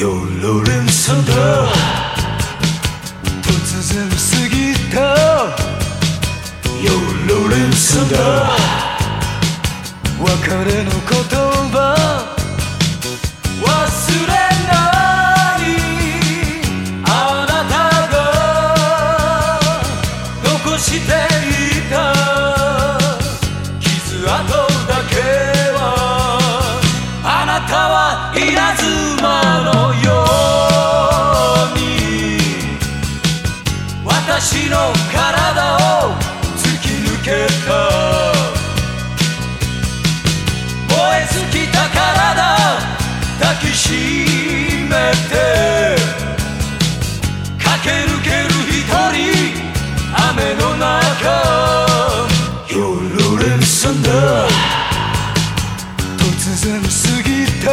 Your Lawrence Thunder 突然ロレンサンだ別れの言葉。忘れない。あなたが。残していた。傷跡だけは。あなたは稲妻抱きしめて駆け抜ける一人雨の中ヨーロレンサンだ。突然過ぎた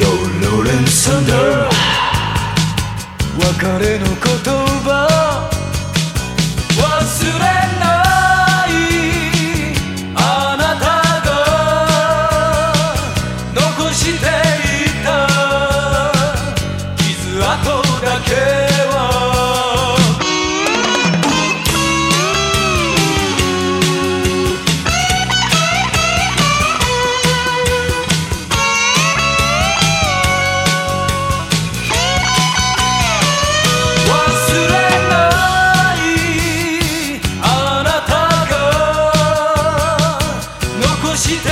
ヨーロレンサンだ。別れの言葉傷跡だけは。忘れないあなたが残して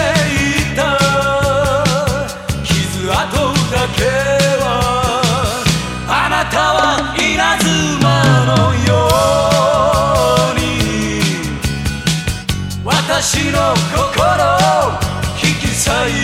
私の心を引き裂い